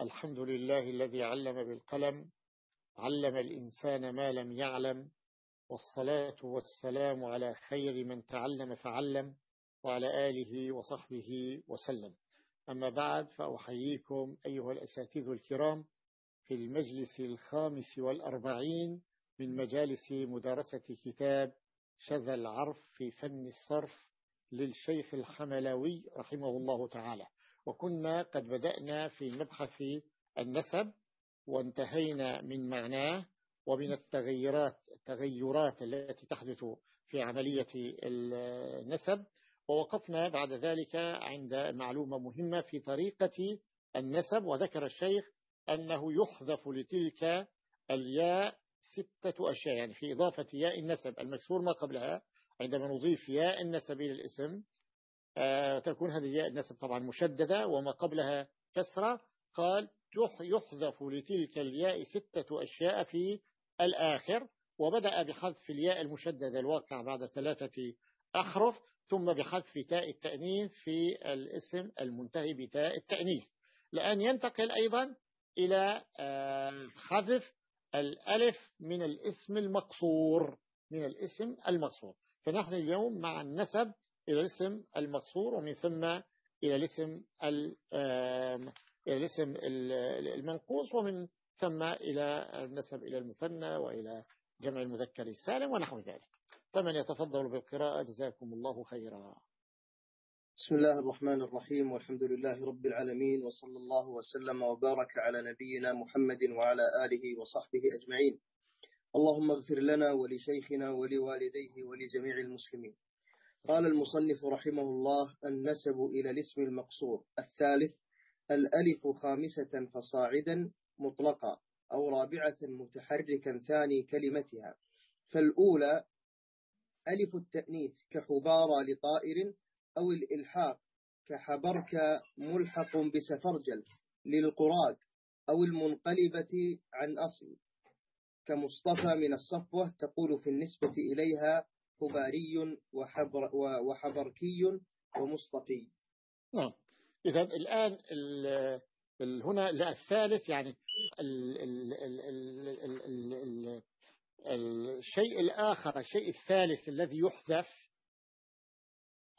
الحمد لله الذي علم بالقلم علم الإنسان ما لم يعلم والصلاة والسلام على خير من تعلم فعلم وعلى آله وصحبه وسلم. أما بعد فأحييكم أيها الأساتذة الكرام في المجلس الخامس والأربعين من مجالس مدارسة كتاب شذا العرف في فن الصرف للشيخ الحملاوي رحمه الله تعالى. وكنا قد بدأنا في مبحث النسب وانتهينا من معناه ومن التغيرات التغيرات التي تحدث في عملية النسب. ووقفنا بعد ذلك عند معلومة مهمة في طريقة النسب. وذكر الشيخ أنه يحذف لتلك الياء ستة أشياء يعني في إضافة ياء النسب. المكسور ما قبلها عندما نضيف ياء النسب إلى الاسم آه، تكون هذه ياء النسب طبعا مشددة وما قبلها كسرة. قال يحذف لتلك الياء ستة أشياء في الآخر وبدأ بحذف الياء المشددة الواقع بعد ثلاثة أحرف ثم بحذف تاء التأنيث في الاسم المنتهي بتاء التأنيث. لأن ينتقل أيضا إلى آه، حذف الألف من الاسم المقصور من الاسم المقصور. فنحن اليوم مع النسب إلى الاسم المقصور ومن ثم إلى الاسم إلى الاسم المنقوص ومن ثم إلى النسب إلى المثنى وإلى جمع المذكر السالم ونحو ذلك. فمن يتفضل بالقراءة جزاكم الله خيرا. بسم الله الرحمن الرحيم والحمد لله رب العالمين وصلى الله وسلم وبارك على نبينا محمد وعلى آله وصحبه أجمعين. اللهم اغفر لنا ولشيخنا ولوالديه ولجميع المسلمين. قال المصنف رحمه الله النسب إلى الاسم المقصور الثالث الألف خامسة فصاعدا مطلقا أو رابعة متحركا ثاني كلمتها. فالأولى ألف التأنيث كحبارى لطائر أو الإلحاق كحبرك ملحق بسفرجل للقراد أو المنقلبة عن أصل كمصطفى من الصفوة تقول في النسبة إليها حباري وحبر وحبركي ومصطفي. نعم. إذا الآن ال ال هنا الثالث يعني ال ال ال ال ال ال الشيء الآخر الشيء الثالث الذي يحذف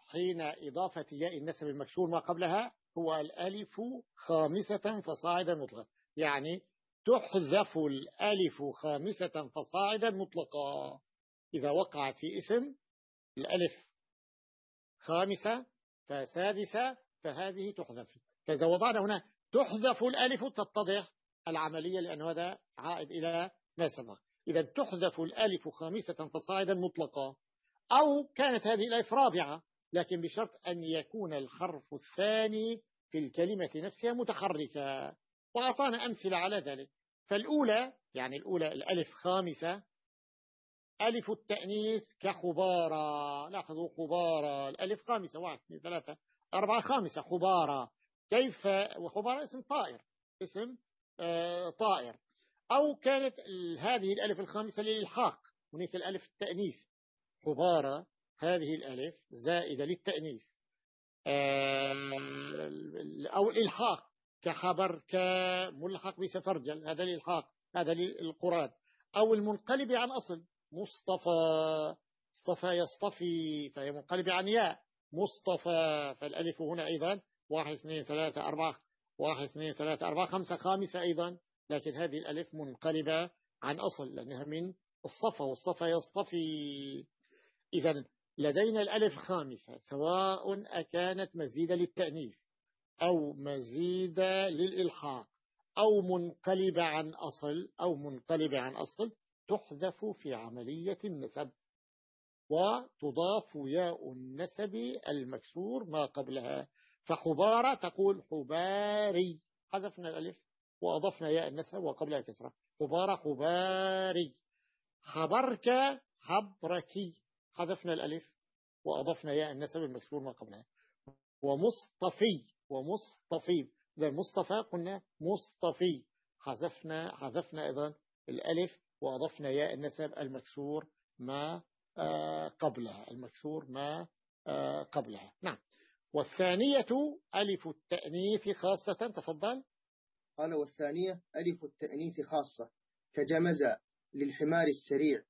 حين إضافة ياء النسب المكسور ما قبلها هو الألف خامسة فصاعدا مطلقا. يعني تحذف الألف خامسة فصاعدا مطلقا. إذا وقعت في اسم الألف خامسة فسادسة فهذه تحذف. فإذا وضعنا هنا تحذف الألف تتضح العملية لأن هذا عائد إلى ما سبق. إذا تحذف الألف خامسة فصاعدا مطلقا أو كانت هذه الألف رابعة لكن بشرط أن يكون الحرف الثاني في الكلمة نفسها متحركة وأعطانا أمثلة على ذلك. فالأولى يعني الأولى الألف خامسة ألف التأنيث كخبارة. لاحظوا خبارة الألف خامسة واحد اثنين ثلاثة أربعة خامسة خبارة. كيف وخبارة اسم طائر اسم آه طائر. أو كانت هذه الألف الخامسة للإلحاق هناك الألف التأنيث. خبارة هذه الألف زائدة للتأنيث. آه أو الإلحاق كخبر كملحق بسفرجل هذا الإلحاق هذا للقراد. أو المنقلب عن أصل مصطفى اصطفى يصطفي فهي منقلبة عن ياء مصطفى فالألف هنا أيضا واحد اثنين ثلاثة أربعة. واحد اثنين ثلاثة أربعة. خمسة خامسة أيضا. لكن هذه الألف منقلبة عن أصل لأنها من الصفا والصفا يصطفي. إذا لدينا الألف خامسة سواء أكانت مزيدة للتأنيث أو مزيدة للإلحاق أو منقلبة عن أصل أو منقلبة عن أصل تحذف في عملية النسب وتضاف ياء النسب المكسور ما قبلها. فحبارة تقول حباري حذفنا الألف وأضفنا ياء النسب وقبلها كسرة حبارة حباري حبرك حبركي حذفنا الألف وأضفنا ياء النسب المكسور ما قبلها. ومصطفي. ومصطفي. إذا المصطفى قلنا مصطفي. حذفنا حذفنا أيضا الألف وأضفنا ياء النسب المكسور ما آه، قبلها. المكسور ما آه، قبلها. نعم. والثانية ألف التأنيث خاصة تفضل. قال والثانية ألف التأنيث خاصة كجمز للحمار السريع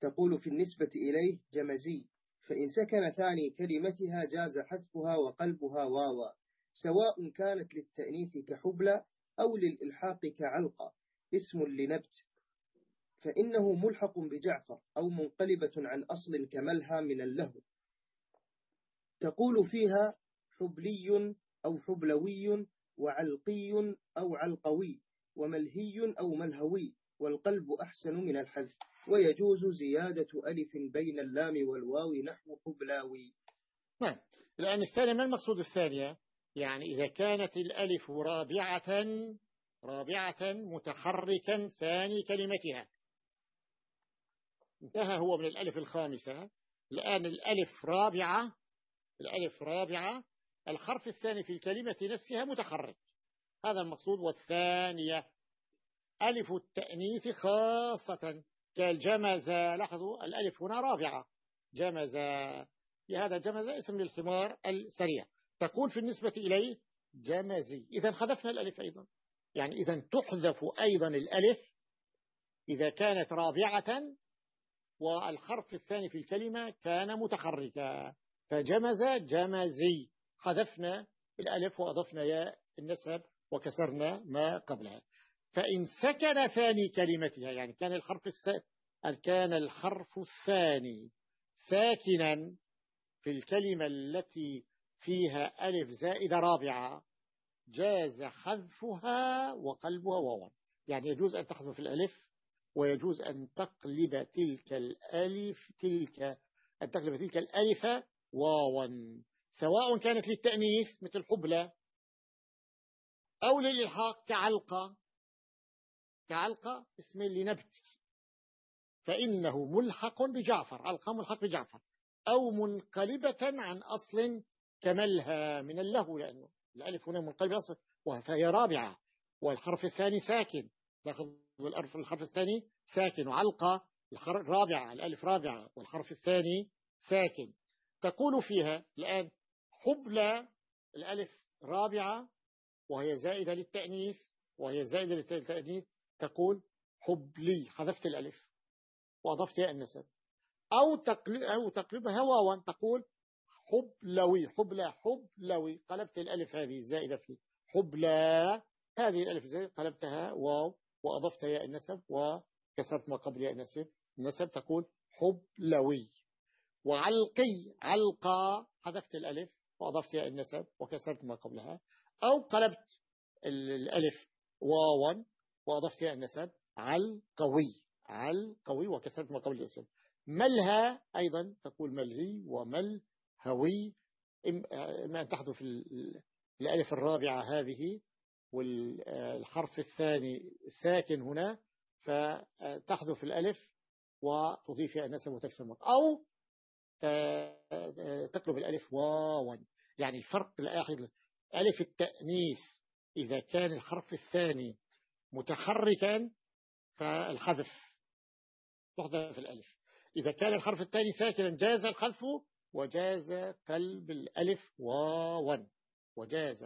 تقول في النسبة إليه جمزي فإن سكن ثاني كلمتها جاز حذفها وقلبها واوا سواء كانت للتأنيث كحبلى أو للإلحاق كعلقة اسم لنبت. فإنه ملحق بجعفر أو منقلبة عن أصل كملها من اللهو. تقول فيها حبلي أو حبلوي وعلقي أو علقوي وملهي أو ملهوي والقلب أحسن من الحذف. ويجوز زيادة ألف بين اللام والواو نحو حبلاوي. نعم. الآن الثانية ما المقصود الثانية؟ يعني إذا كانت الألف رابعة رابعة متحركا ثاني كلمتها. انتهى هو من الألف الخامسة. الآن الألف رابعة الألف رابعة الحرف الثاني في الكلمة نفسها متحرك هذا المقصود. والثانية ألف التأنيث خاصة. كالجمز لاحظوا الألف هنا رابعة. جمز لهذا جمز اسم للحمار السريع. تقول في النسبة إليه جمزي. إذا حذفنا الألف أيضا. يعني إذا تحذف أيضا الألف إذا كانت رابعة والحرف الثاني في الكلمة كان متحركا فجمز جمزي حذفنا الألف وأضفنا ياء النسب وكسرنا ما قبلها. فإن سكن ثاني كلمتها يعني كان الحرف كان الحرف الثاني ساكنا في الكلمة التي فيها ألف زائدة رابعة جاز حذفها وقلبها واوا يعني يجوز أن تحذف الألف ويجوز أن تقلب تلك الألف تلك أن تقلب تلك الألف واوا سواء كانت للتأنيث مثل حبلة أو للإلحاق كعلقة كعلقة اسم لنبت. فإنه ملحق بجعفر علقة ملحق بجعفر أو منقلبة عن أصل كملها من اللهو لأنه الألف هنا منقلبة أصل فهي رابعة والحرف الثاني ساكن. لاحظ الألف الحرف الثاني ساكن وعلقة الرابعة الألف رابعة والحرف الثاني ساكن. تقول فيها الآن حبلى الألف رابعة وهي زائدة للتأنيث وهي زائدة للتأنيث تقول حبلي حذفت الألف وأضفت ياء النسب. أو أو تقلبها واوا تقول حبلوي حبلى حبلوي. قلبت الألف هذه الزائدة في حبلى هذه الألف الزائدة قلبتها واو وأضفت ياء النسب وكسرت ما قبل ياء النسب. النسب تقول حبلوي. وعلقي علقى حذفت الألف وأضفت ياء النسب وكسرت ما قبلها. أو قلبت الألف واوا وأضفت ياء النسب. علقوي علقوي وكسرت ما قبل الاسم. ملها أيضا تقول ملهي وملهوي. إما أن تحذف الألف الرابعة هذه والحرف الثاني ساكن هنا فتحذف الألف وتضيف النسب وتكسر أو تقلب الألف واوا يعني الفرق الآخر ألف التأنيث إذا كان الحرف الثاني متحركا فالحذف تحذف الألف. إذا كان الحرف الثاني ساكنا جاز الخلف وجاز قلب الألف واوا وجاز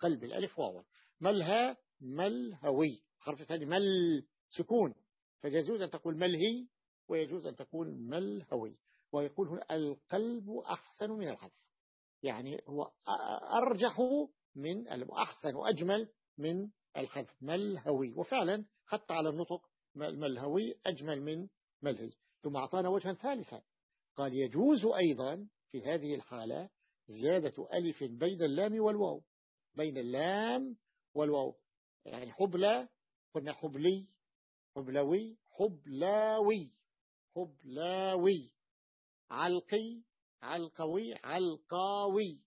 قلب الألف واوا ملها ملهوي. الحرف الثاني مل سكون. فيجوز أن تقول ملهي ويجوز أن تقول ملهوي ويقول هنا القلب أحسن من الحذف يعني هو أرجح من أحسن وأجمل من الحذف ملهوي. وفعلا حتى على النطق ملهوي أجمل من ملهي ثم أعطانا وجها ثالثا. قال يجوز أيضا في هذه الحالة زيادة ألف بين اللام والواو. بين اللام والواو. يعني حبلى قلنا حبلي حبلوي حبلاوي. حبلاوي علقي علقوي علقاوي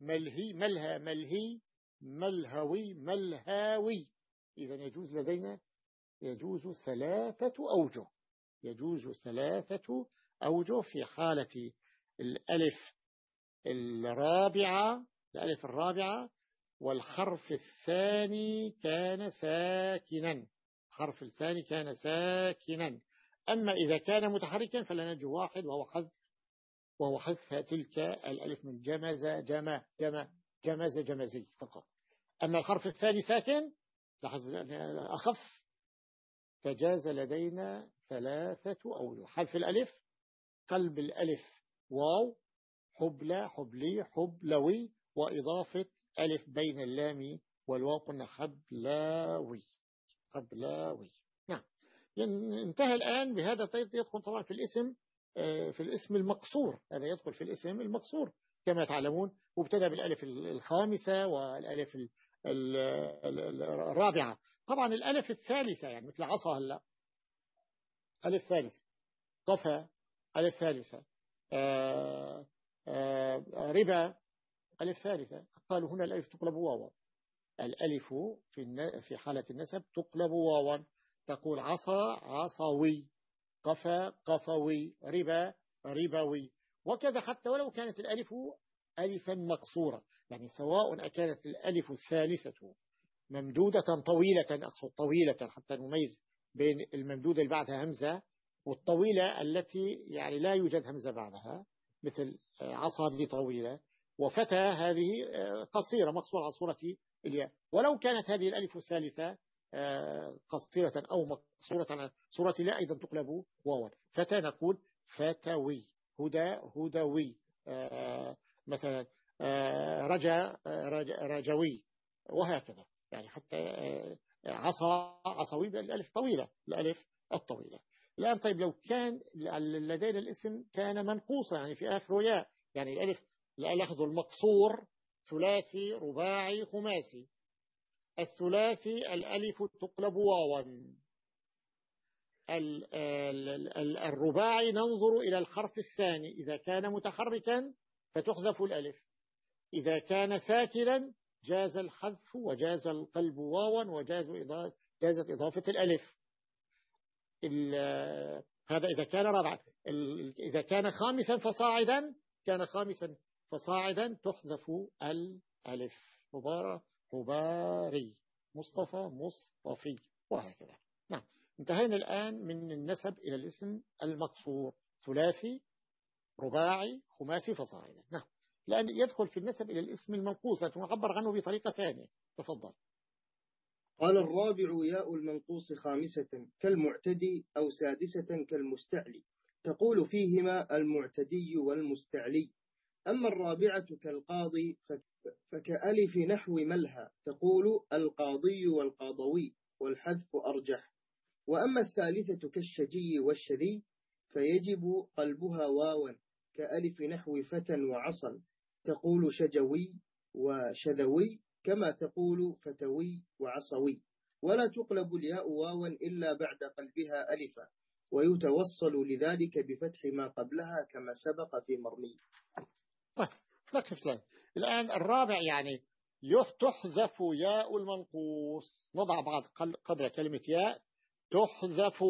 ملهي ملهى ملهي ملهوي ملهاوي. إذا يجوز لدينا يجوز ثلاثة أوجه. يجوز ثلاثة أوجه في حالة الألف الرابعة الألف الرابعة والحرف الثاني كان ساكنا. الحرف الثاني كان ساكنا. أما إذا كان متحركا فلا نجو واحد وهو حذف وهو حذف تلك الألف من جمز جمع جمع جمز جمزي فقط. أما الحرف الثاني ساكن أخف فجاز لدينا ثلاثة أو حذف الألف قلب الألف واو حبلى حبلي حبلوي وإضافة ألف بين اللام والواو قلنا حبلاوي حبلاوي. انتهى الآن بهذا يدخل طبعا في الاسم آه، في الاسم المقصور. هذا يدخل في الاسم المقصور كما تعلمون وابتدى بالألف الخامسة والألف الرابعة. طبعا الألف الثالثة يعني مثل عصا هلأ. ألف ثالثة. قفا. ألف ثالثة. آه، آه، ربا. ألف ثالثة. قالوا هنا الألف تقلب واوا الألف في في حالة النسب تقلب واوا تقول عصا عصوي قفا قفوي ربا ربوي. وكذا حتى ولو كانت الألف ألفا مقصورة. يعني سواء أكانت الألف الثالثة ممدودة طويلة أقصد طويلة حتى نميز بين الممدودة اللي بعدها همزة والطويلة التي يعني لا يوجد همزة بعدها مثل عصا هذه طويلة. وفتى هذه قصيرة مقصورة على صورة الياء. ولو كانت هذه الألف الثالثة قصيرة أو مقصورة على صورة الياء أيضا تقلب واوا فتى نقول فتوي هدى هدوي. مثلا رجا رجوي. وهكذا. يعني حتى عصا عصوي بالألف طويلة الألف الطويلة. الآن طيب لو كان لدينا الاسم كان منقوصا يعني في آخر ياء. يعني الألف الأخذ المقصور ثلاثي رباعي خماسي. الثلاثي الألف تقلب واوا. الرباعي ننظر إلى الحرف الثاني. إذا كان متحركا فتحذف الألف. إذا كان ساكنا جاز الحذف وجاز القلب واوا وجاز جازت إضافة الألف. هذا إذا كان رابعا. إذا كان خامسا فصاعدا كان خامسا فصاعدا تحذف الألف. مبارك. مباري. مصطفى مصطفي. وهكذا. نعم. انتهينا الآن من النسب إلى الاسم المقصور ثلاثي رباعي خماسي فصاعدا نعم. لأن يدخل في النسب إلى الاسم المنقوص لكن عنه بطريقة ثانية. تفضل. قال الرابع ياء المنقوص خامسة كالمعتدي أو سادسة كالمستعلي. تقول فيهما المعتدي والمستعلي. أما الرابعة كالقاضي فكألف نحو ملها تقول القاضي والقاضوي والحذف أرجح. وأما الثالثة كالشجي والشذي فيجب قلبها واوا كألف نحو فتى وعصا تقول شجوي وشذوي كما تقول فتوي وعصوي. ولا تقلب الياء واوا إلا بعد قلبها ألفا ويتوصل لذلك بفتح ما قبلها كما سبق في مرمي. طيب نكف الآن الرابع يعني تحذف ياء المنقوص. نضع بعض قبل كلمة ياء. تحذف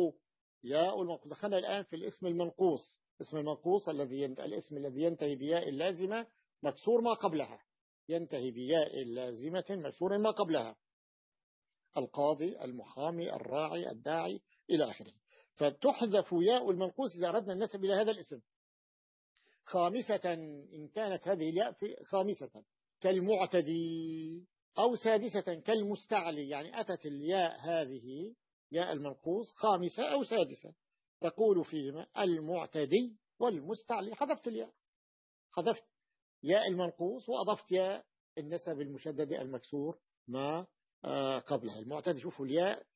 ياء المنقوص. دخلنا الآن في الاسم المنقوص. اسم المنقوص الذي الاسم الذي ينتهي بياء اللازمة مكسور ما قبلها. ينتهي بياء لازمة مكسور ما قبلها. القاضي المحامي الراعي الداعي إلى آخره. فتحذف ياء المنقوص إذا أردنا النسب إلى هذا الاسم. خامسة إن كانت هذه الياء خامسة كالمعتدي أو سادسة كالمستعلي يعني أتت الياء هذه ياء المنقوص خامسة أو سادسة. تقول فيهما المعتدي والمستعلي. حذفت الياء. حذفت ياء المنقوص وأضفت ياء النسب المشدد المكسور ما آه، قبلها. المعتدي شوفوا الياء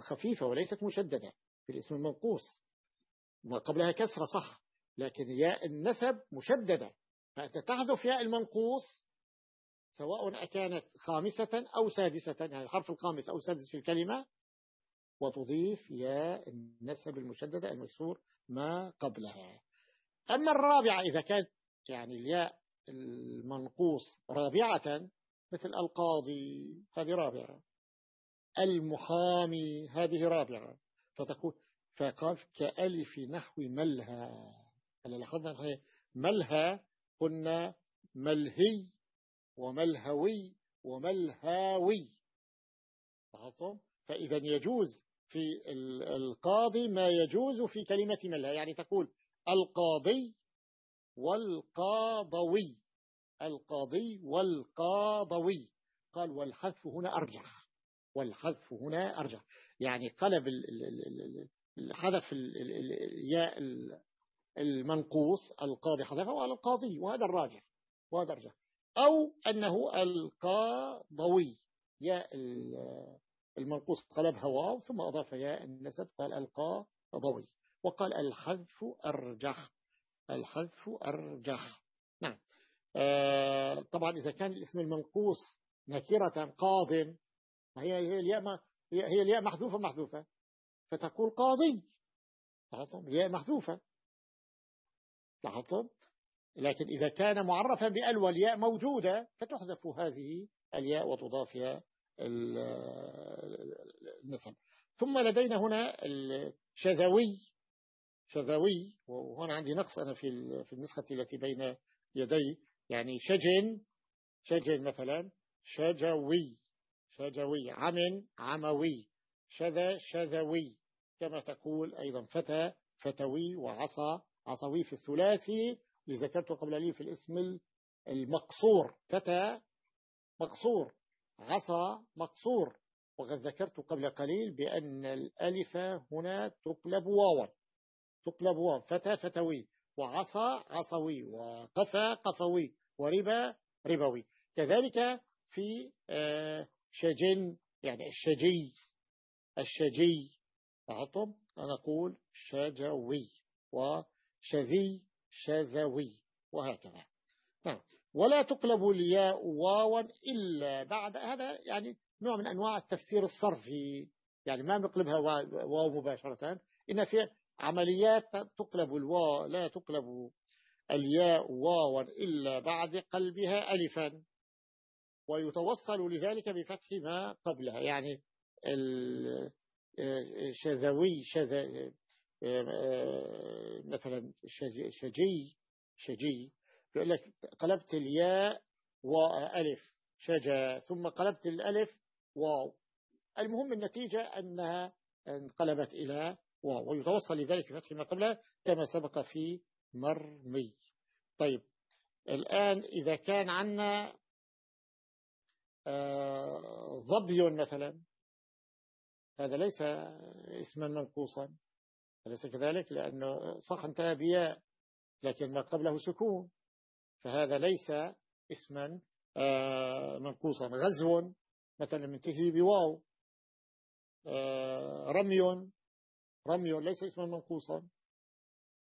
خفيفة وليست مشددة في الاسم المنقوص وقبلها كسرة صح لكن ياء النسب مشددة. فأنت تحذف ياء المنقوص سواء أكانت خامسة أو سادسة يعني الحرف الخامس أو السادس في الكلمة وتضيف ياء النسب المشددة المكسور ما قبلها. أما الرابعة إذا كانت يعني الياء المنقوص رابعة مثل القاضي هذه رابعة. المحامي هذه رابعة. فتقول فقال كألف نحو ملها هلا لاحظنا ملهى قلنا ملهي وملهوي وملهاوي. فإذا يجوز في القاضي ما يجوز في كلمة ملهى يعني تقول القاضي والقاضوي. القاضي والقاضوي. قال والحذف هنا أرجح. والحذف هنا أرجح. يعني قلب حذف الياء المنقوص القاضي حذفه على القاضي وهذا الراجح وهذا الراجح. أو أنه القاضوي ياء المنقوص قلبها واو ثم أضاف ياء النسب قال القاضوي. وقال الحذف أرجح الحذف أرجح. نعم. آه طبعا إذا كان الاسم المنقوص نكرة قاض هي هي الياء هي الياء محذوفة محذوفة. فتقول قاضي. الياء محذوفة. لاحظتم؟ لكن إذا كان معرفا بأل والياء موجودة فتحذف هذه الياء وتضافها النسب ثم لدينا هنا الشذوي. شذوي وهنا عندي نقص أنا في في النسخة التي بين يدي. يعني شجن شجن مثلا شجوي شجوي عم عموي شذا شذوي كما تقول أيضا فتى فتوي وعصى عصوي في الثلاثي ذكرت قبل لي في الاسم المقصور. فتى مقصور. عصى مقصور. وقد ذكرت قبل قليل بأن الألف هنا تقلب واوا. تقلب واو. فتى فتوي. وعصى عصوي. وقفى قفوي. وربا ربوي. كذلك في آه، شجن يعني الشجي. الشجي. لاحظتم أنا أقول شجوي. وشذي شذوي وهكذا. نعم. ولا تقلب الياء واوا إلا بعد. هذا يعني نوع من أنواع التفسير الصرفي. يعني ما نقلبها واو مباشرة. إن في عمليات تقلب الواو لا تقلب الياء واوا إلا بعد قلبها ألفا. ويتوصل لذلك بفتح ما قبلها. يعني الشذوي شذ مثلا شجي شجي يقول لك قلبت الياء وألف شجا ثم قلبت الألف واو. المهم النتيجة أنها انقلبت إلى واو ويتوصل لذلك بفتح ما قبلها كما سبق في مرمي. طيب الآن إذا كان عنا آه، ظبي مثلا هذا ليس اسما منقوصا. أليس كذلك؟ لأنه صح انتهى بياء لكن ما قبله سكون. فهذا ليس اسما آه، منقوصا. غزو مثلا منتهي بواو آه، رمي رمي ليس اسما منقوصا.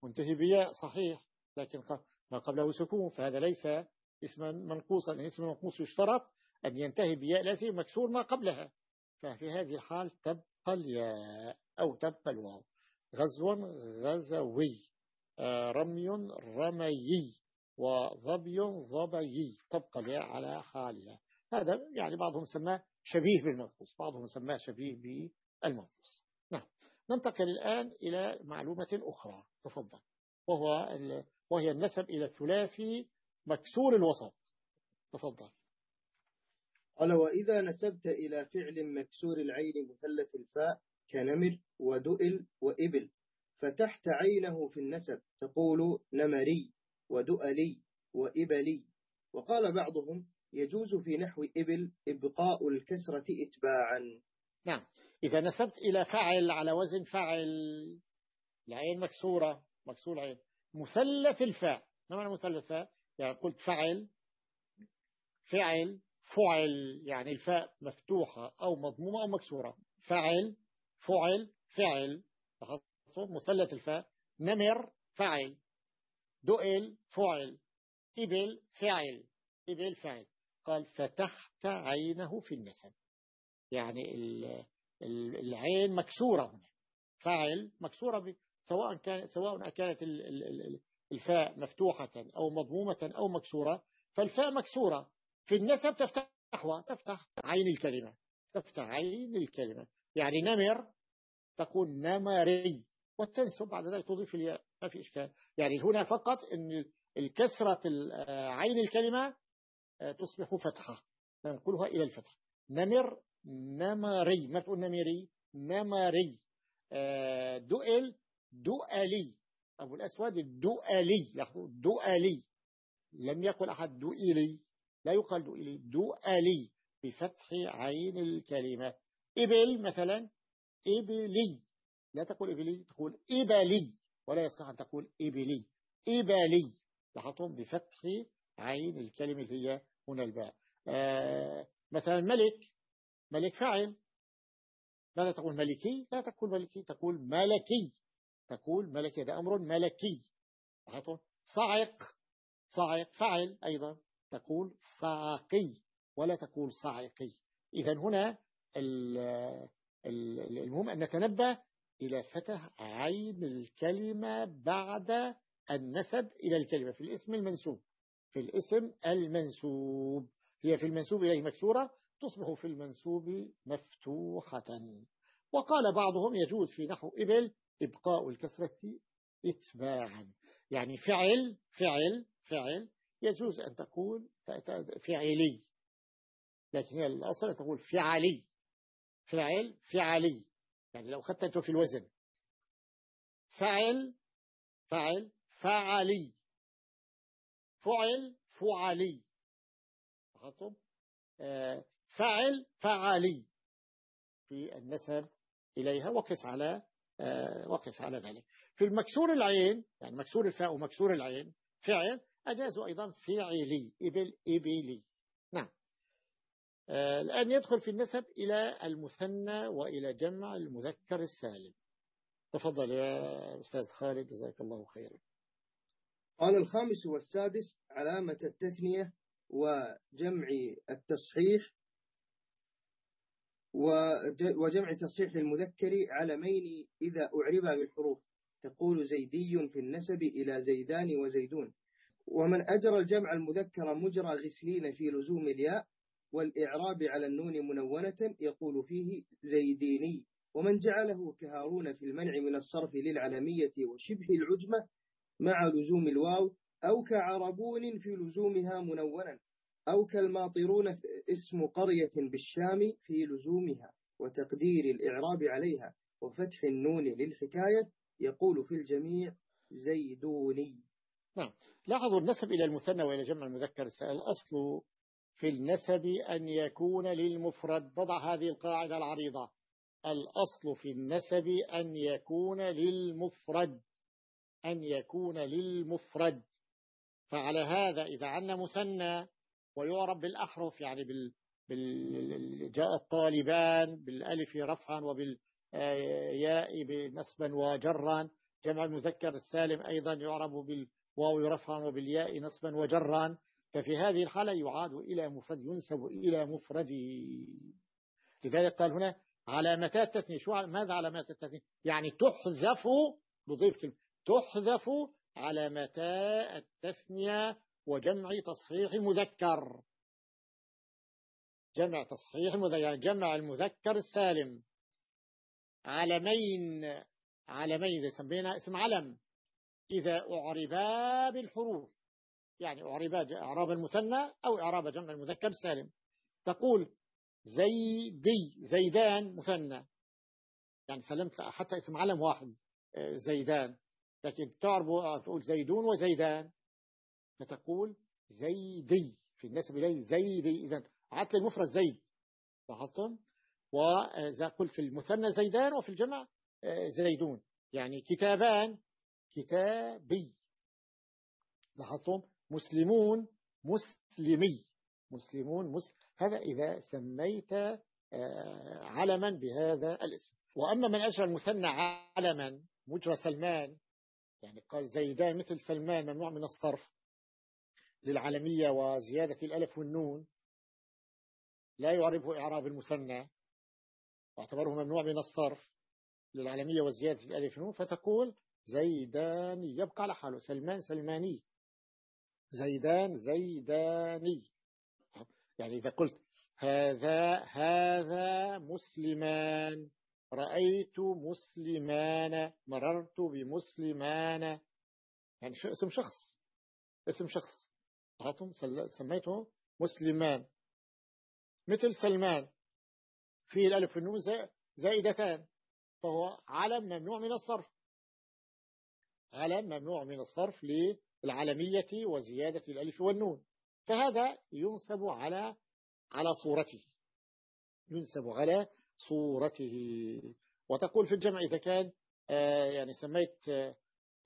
منتهي بياء صحيح لكن ما قبله سكون. فهذا ليس اسما منقوصا. الاسم المنقوص يشترط أن ينتهي بياء التي مكسور ما قبلها. ففي هذه الحال تبقى الياء أو تبقى الواو. غزو غزوي. آه، رمي رميي وظبي ظبيي تبقى على حالها. هذا يعني بعضهم سماه شبيه بالمنقوص بعضهم سماه شبيه بالمنقوص نعم. ننتقل الآن إلى معلومة أخرى. تفضل. وهو وهي النسب إلى الثلاثي مكسور الوسط. تفضل. قال وإذا نسبت إلى فعل مكسور العين مثلث الفاء كنمر ودؤل وإبل فتحت عينه في النسب تقول نمري ودؤلي وإبلي. وقال بعضهم يجوز في نحو إبل إبقاء الكسرة إتباعا. نعم. إذا نسبت إلى فعل على وزن فعل العين مكسورة مكسور عين. مثلث الفاء ما معنى مثلث الفاء؟ يعني قلت فعل فعل فعل يعني الفاء مفتوحة أو مضمومة أو مكسورة. فعل فعل فعل مثلث الفاء نمر فعل دؤل فعل. إبل فعل إبل فعل قال فتحت عينه في النسب. يعني العين مكسورة هنا. فعل مكسورة سواء كان سواء كانت الفاء مفتوحة أو مضمومة أو مكسورة فالفاء مكسورة. في النسب تفتح تفتح عين الكلمة. تفتح عين الكلمة. يعني نمر تقول نمري وتنسب بعد ذلك تضيف الياء ما في إشكال. يعني هنا فقط أن الكسرة عين الكلمة تصبح فتحة. ننقلها إلى الفتح نمر نمري. ما تقول نميري نمري. دؤل دؤلي. أبو الأسود الدؤلي دؤلي. لم يقل أحد دؤلي. لا يقال دؤلي. دؤلي. بفتح عين الكلمة. إبل مثلا إبلي. لا تقول إبلي تقول إبلي. ولا يصح أن تقول إبلي. إبلي. لاحظتم بفتح عين الكلمة اللي هي هنا الباء. آه مثلا ملك. ملك فاعل. ماذا تقول ملكي؟ لا تقول ملكي تقول ملكي. تقول ملكي هذا أمر ملكي. لاحظتم؟ صعق صعق فاعل أيضا. تقول صعقي ولا تقول صعقي إذا هنا المهم أن نتنبه إلى فتح عين الكلمة بعد النسب إلى الكلمة في الاسم المنسوب. في الاسم المنسوب. هي في المنسوب إليه مكسورة تصبح في المنسوب مفتوحة. وقال بعضهم يجوز في نحو إبل إبقاء الكسرة إتباعا. يعني فعل فعل فعل يجوز أن تقول فعلي. لكن هي الأصل تقول فعلي. فعل فعلي يعني لو أخذت في الوزن. فعل فعل فعلي. فعل فعلي. خطب آه، فعل فعلي. في النسب إليها وقس على آه، وقس على ذلك. في المكسور العين يعني مكسور الفاء ومكسور العين فعل أجازوا أيضا فعلي إبل إبلي. الآن يدخل في النسب إلى المثنى وإلى جمع المذكر السالم. تفضل يا أستاذ خالد جزاك الله خيرا. قال الخامس والسادس علامة التثنية وجمع التصحيح وجمع تصحيح للمذكر علمين إذا أعربا بالحروف. تقول زيدي في النسب إلى زيدان وزيدون. ومن أجرى الجمع المذكر مجرى غسلين في لزوم الياء والإعراب على النون منونة يقول فيه زيديني ومن جعله كهارون في المنع من الصرف للعلمية وشبه العجمة مع لزوم الواو أو كعربون في لزومها منونا أو كالماطرون اسم قرية بالشام في لزومها وتقدير الإعراب عليها وفتح النون للحكاية يقول في الجميع زيدوني. نعم لاحظوا النسب إلى المثنى وإلى جمع المذكر الأصل في النسب أن يكون للمفرد ضع هذه القاعدة العريضة. الأصل في النسب أن يكون للمفرد أن يكون للمفرد. فعلى هذا إذا عندنا مثنى ويعرب بالأحرف يعني بال, بال... جاء الطالبان بالألف رفعا وبالياء نسبا وجرا. جمع المذكر السالم أيضا يعرب بالواو رفعا وبالياء نسبا وجرا. ففي هذه الحالة يعاد إلى مفرد ينسب إلى مفرده لذلك قال هنا علامتات التثنية شو ماذا علامات التثنية يعني تحذف بضيف كلمة تحذف علامتا التثنية وجمع تصحيح المذكر جمع تصحيح المذكر يعني جمع المذكر السالم. علمين علمين إذا سمينا اسم علم. إذا أعربا بالحروف. يعني أعربا إعراب المثنى أو إعراب جمع المذكر السالم تقول زيدي زيدان مثنى. يعني سلمت حتى اسم علم واحد آه، زيدان. لكن تعرف تقول زيدون وزيدان. فتقول زيدي في النسب إليه زيدي. إذا عدت المفرد زيد. لاحظتم؟ وإذا قلت في المثنى زيدان وفي الجمع آه، زيدون. يعني كتابان. كتابي. لاحظتم؟ مسلمون مسلمي. مسلمون مسلم هذا إذا سميت آه، علما بهذا الاسم. وأما من أجرى المثنى علما مجرى سلمان يعني قال زيدان مثل سلمان ممنوع من الصرف للعالمية وزيادة الألف والنون. لا يعرفه إعراب المثنى واعتبره ممنوع من الصرف للعالمية وزيادة الألف والنون. فتقول زيدان يبقى على حاله سلمان سلماني. زيدان زيداني. يعني إذا قلت هذا هذا مسلمان رأيت مسلمان مررت بمسلمان. يعني اسم شخص؟ اسم شخص. سميته مسلمان. مثل سلمان. فيه الألف والنون زائدتان. فهو علم ممنوع من الصرف. علم ممنوع من الصرف للعلمية وزيادة الألف والنون. فهذا ينسب على على صورته. ينسب على صورته. وتقول في الجمع إذا كان آه، يعني سميت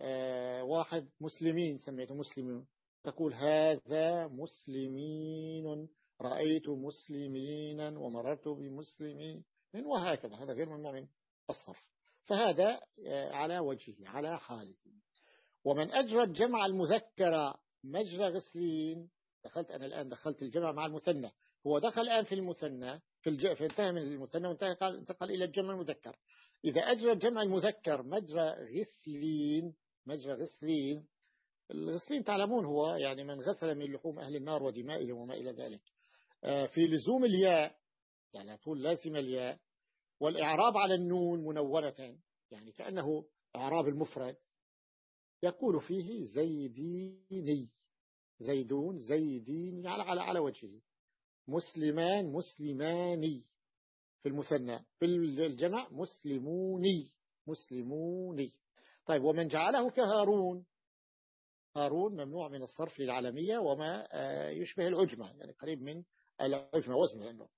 آه، واحد مسلمين سميته مسلمين تقول هذا مسلمين رأيت مسلمين ومررت بمسلمين وهكذا. هذا غير ممنوع من الصرف. فهذا آه، على وجهه على حاله. ومن أجرى الجمع المذكر مجرى غسلين دخلت أنا الآن دخلت الجمع مع المثنى. هو دخل الآن في المثنى في الج... انتهى من المثنى وانتقل انتقل إلى الجمع المذكر. إذا أجرى الجمع المذكر مجرى غسلين مجرى غسلين الغسلين تعلمون هو يعني من غسل من لحوم أهل النار ودمائهم وما إلى ذلك. آه، في لزوم الياء يعني طول لازم الياء والإعراب على النون منونة يعني كأنه إعراب المفرد. يقول فيه زيديني زيدون زيدين على على على وجهه. مسلمان مسلماني في المثنى. في الجمع مسلموني مسلموني. طيب ومن جعله كهارون. هارون ممنوع من الصرف للعالمية وما آه، يشبه العجمة يعني قريب من العجمة وزنه يعني.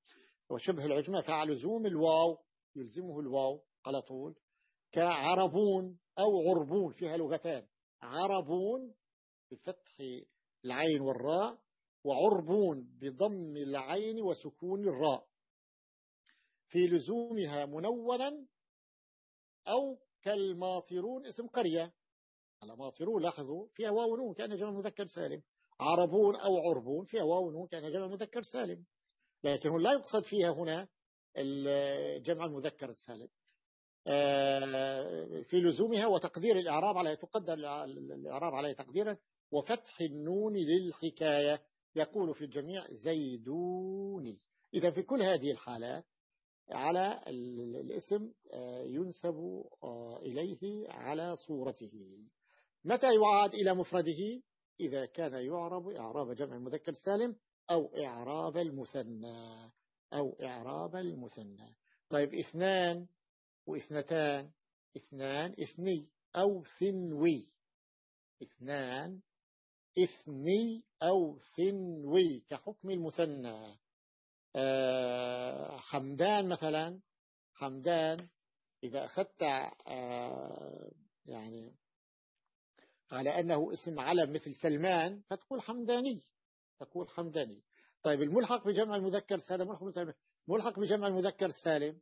وشبه العجمة فعلزوم الواو يلزمه الواو على طول كعربون أو عربون فيها لغتان عربون بفتح العين والراء وعربون بضم العين وسكون الراء. في لزومها منونا أو كالماطرون اسم قرية. على ماطرون لاحظوا فيها واو كأن جمع مذكر سالم. عربون أو عربون فيها واو كأن جمع مذكر سالم. لكن لا يقصد فيها هنا الجمع المذكر السالم. في لزومها وتقدير الإعراب على تقدر الإعراب على تقديرا وفتح النون للحكاية يقول في الجميع زيدوني إذا في كل هذه الحالات على الاسم آه، ينسب آه، إليه على صورته. متى يعاد إلى مفرده؟ إذا كان يعرب إعراب جمع المذكر السالم أو إعراب المثنى أو إعراب المثنى. طيب اثنان واثنتان اثنان اثني أو ثنوي. اثنان اثني أو ثنوي كحكم المثنى. آه، حمدان مثلا. حمدان إذا أخذت آه، يعني على أنه اسم علم مثل سلمان فتقول حمداني. تقول حمداني. طيب الملحق بجمع المذكر السالم ملحق, بجمع المذكر السالم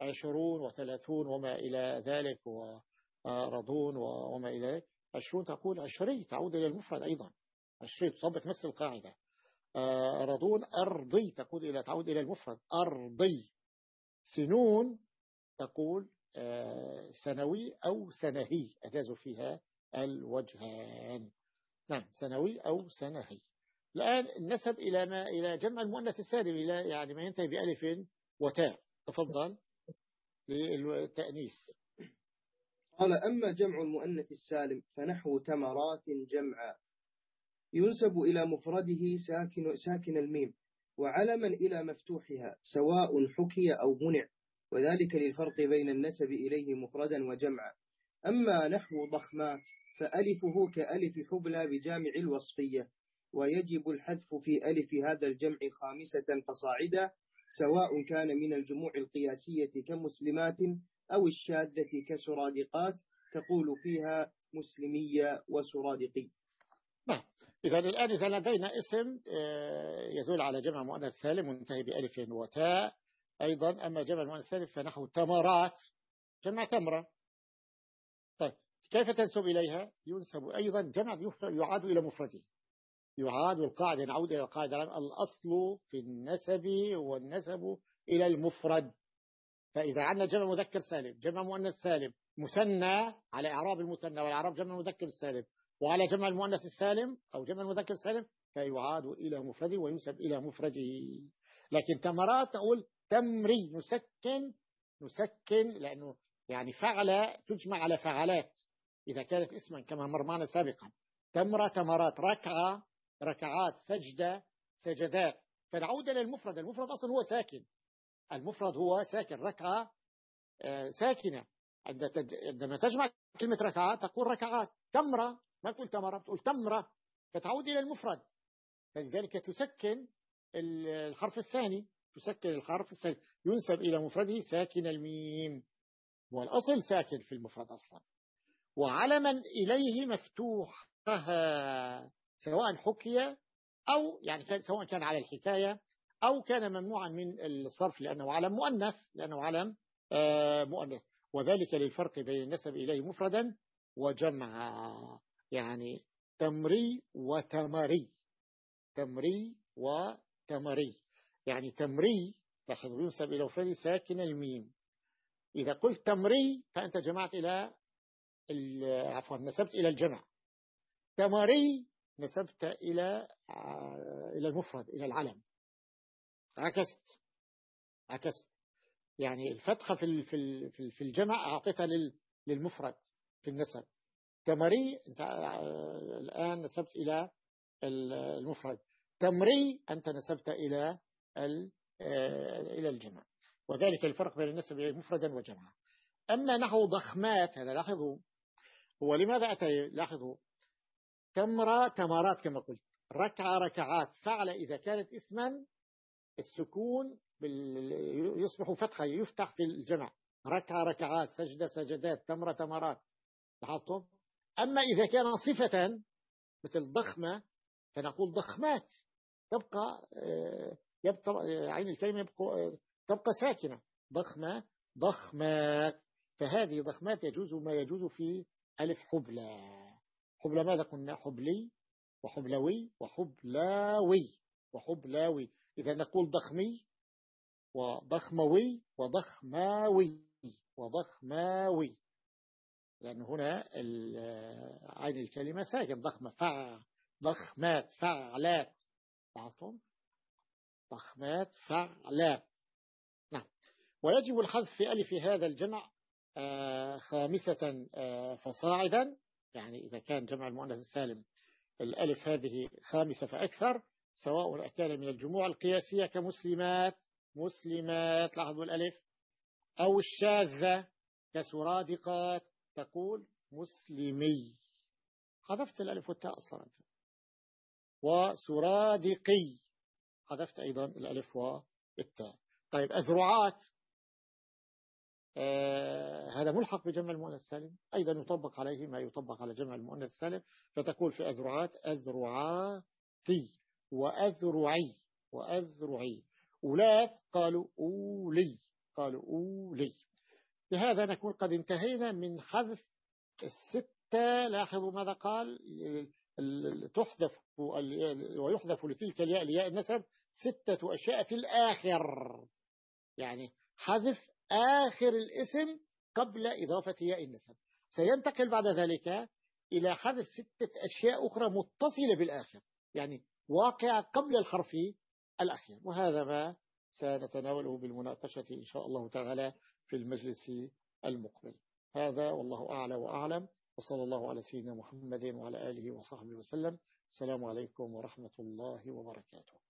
عشرون وثلاثون وما إلى ذلك ورضون وما إلى ذلك. عشرون تقول عشري تعود إلى المفرد أيضا. عشري تصبح نفس القاعدة. آه، رضون أرضي تقول إلى تعود إلى المفرد. أرضي. سنون تقول آه، سنوي أو سنهي. أجاز فيها الوجهان. نعم سنوي أو سنهي. الآن نسب إلى ما إلى جمع المؤنث السالم إلى يعني ما ينتهي بألف وتاء. تفضل. للتأنيث. قال أما جمع المؤنث السالم فنحو تمرات جمعا. ينسب إلى مفرده ساكن, ساكن الميم وعلما إلى مفتوحها سواء حكي أو منع وذلك للفرق بين النسب إليه مفردا وجمعا. أما نحو ضخمات فألفه كألف حبلى بجامع الوصفية ويجب الحذف في ألف هذا الجمع خامسة فصاعدا سواء كان من الجموع القياسية كمسلمات أو الشاذة كسرادقات تقول فيها مسلمية وسرادقي. نعم. إذا الآن إذا لدينا اسم آه، يدل على جمع مؤنث سالم منتهي بألف وتاء. أيضا أما جمع مؤنث سالم فنحو تمرات جمع تمرة. طيب كيف تنسب إليها؟ ينسب أيضا جمع يعاد إلى مفرده. يعاد القاعدة نعود إلى القاعدة. الأصل في النسب والنسب إلى المفرد. فإذا عندنا جمع مذكر سالم جمع مؤنث سالم مثنى على إعراب المثنى والإعراب جمع مذكر سالم. وعلى جمع المؤنث السالم أو جمع المذكر السالم فيعاد إلى مفرده وينسب إلى مفرده. لكن تمرات نقول تمري نسكن نسكن لأنه يعني فعل تجمع على فعلات. إذا كانت اسما كما مر معنا سابقا. تمرة تمرات ركعة ركعات سجدة سجدات فنعود إلى المفرد المفرد أصلا هو ساكن. المفرد هو ساكن ركعة آه، ساكنة. عندما تجمع كلمة ركعات تقول ركعات. تمرة ما تقول تمرة تقول تمرة. فتعود إلى المفرد. فلذلك تسكن الحرف الثاني. تسكن الحرف الثاني. ينسب إلى مفرده ساكن الميم. والأصل ساكن في المفرد أصلا. وعلما إليه مفتوحها. سواء حكي أو يعني سواء كان على الحكاية أو كان ممنوعا من الصرف لأنه علم مؤنث لأنه علم آه، مؤنث. وذلك للفرق بين النسب إليه مفردا وجمع يعني تمري وتمري. تمري وتمري. يعني تمري لاحظوا ينسب إلى مفرد ساكن الميم. إذا قلت تمري فأنت جمعت إلى عفوا نسبت إلى الجمع. تمري نسبت إلى آه، إلى المفرد إلى العلم. عكست. عكست. يعني الفتحة في في في الجمع أعطيتها للمفرد في النسب. تمري أنت آه، الآن نسبت إلى المفرد. تمري أنت نسبت إلى آه، إلى الجمع. وذلك الفرق بين النسب مفردا وجمعا أما نحو ضخمات هذا لاحظوا. هو لماذا أتى لاحظوا. تمرة تمرات كما قلت. ركعة ركعات. فعل إذا كانت اسما السكون يصبح فتحة يفتح في الجمع. ركعة ركعات. سجدة سجدات. تمرة تمرات لاحظتم؟ أما إذا كان صفة مثل ضخمة فنقول ضخمات. تبقى آه، يبقى آه، عين الكلمة يبقى آه، تبقى ساكنة. ضخمة ضخمات. فهذه ضخمات يجوز ما يجوز في ألف حبلى. حبلى ماذا قلنا؟ حبلي وحبلوي وحبلاوي وحبلاوي. إذا نقول ضخمي وضخموي وضخماوي وضخماوي. لأن هنا عين الكلمة ساكن ضخمة فع ضخمات فعلات. تعطون ضخمات فعلات. نعم. ويجب الحذف في ألف هذا الجمع آه، خامسة آه، فصاعدا. يعني إذا كان جمع المؤنث السالم الألف هذه خامسة فأكثر سواء كان من الجموع القياسية كمسلمات مسلمات لاحظوا الألف أو الشاذة كسرادقات تقول مسلمي. حذفت الألف والتاء أصلا. وسرادقي حذفت أيضا الألف والتاء. طيب أذرعات هذا ملحق بجمع المؤنث السالم. أيضا يطبق عليه ما يطبق على جمع المؤنث السالم. فتقول في أذرعات أذرعاتي وأذرعي وأذرعي. أولاد قالوا أولي قالوا أولي. بهذا نكون قد انتهينا من حذف الستة. لاحظوا ماذا قال؟ تحذف ويحذف لتلك الياء الياء النسب ستة أشياء في الآخر. يعني حذف آخر الاسم قبل إضافة ياء النسب. سينتقل بعد ذلك إلى حذف ستة أشياء أخرى متصلة بالآخر يعني واقع قبل الحرف الأخير. وهذا ما سنتناوله بالمناقشة إن شاء الله تعالى في المجلس المقبل. هذا والله أعلى وأعلم وصلى الله على سيدنا محمد وعلى آله وصحبه وسلم. السلام عليكم ورحمة الله وبركاته.